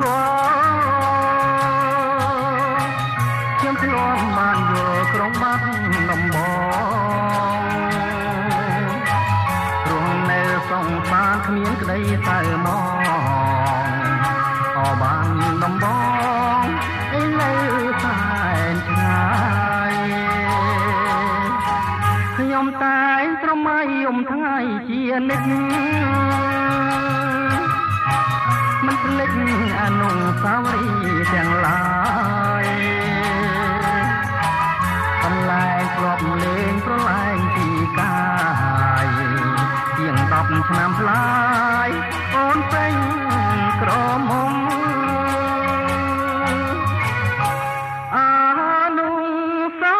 គាល់ខ្ញុំធ្លាប់បានយល់ក្រុងបាត់ដំបងព្រោះនៅសងបានគ្មានក្តីតែមកអបានដំបងអីនៅសែនឆ្ងាយខ្ញុំតែប្រមៃយំថ្ងៃជានិច្ច អនុស្សាវរីយ៍ទាំងឡាយបន្លែងធ្លាប់លេងប្រឡែងពីកាយជាង10ឆ្នាំផ្លាយអូនពេញក្រមុំអានុស្សា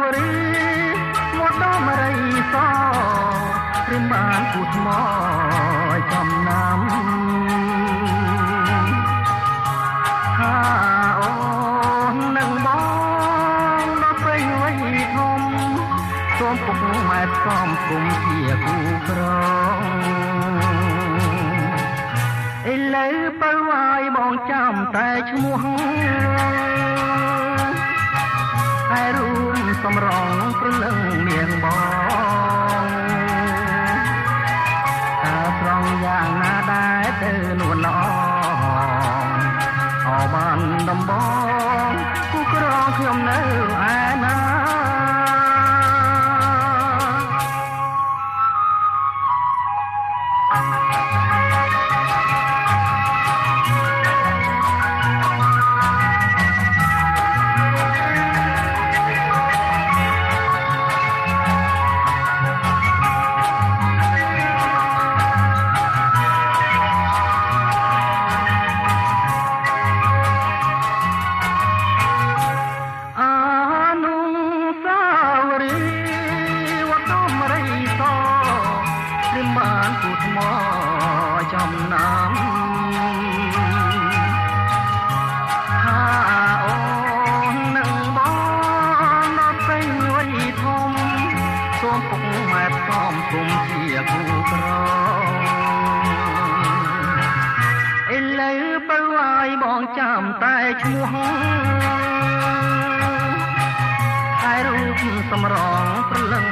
វរីយ៍មកដល់មរីសព្រាមបានគូថ្មចំណាំ សូមពុកម៉ែផ្សំគុំជាគូក្រងឥឡូវបើវាយបងចាំតែឈ្មោះហើយរួមសំរងព្រលឹងនាងបងតើត្រង់យ៉ាងណាដែរទៅនួនណងអបានដំបងគូក្រងខ្ញុំនៅឯ ណាអា គូថ្មចំណាំថាអូននឹងបងដល់ពេញវ័យធំសូមពុកម៉ែផ្សំគុំជាគូក្រងឥឡូវបើវាយបងចាំតែឈ្មោះហើយរូបសម្រងព្រលឹងមាសបង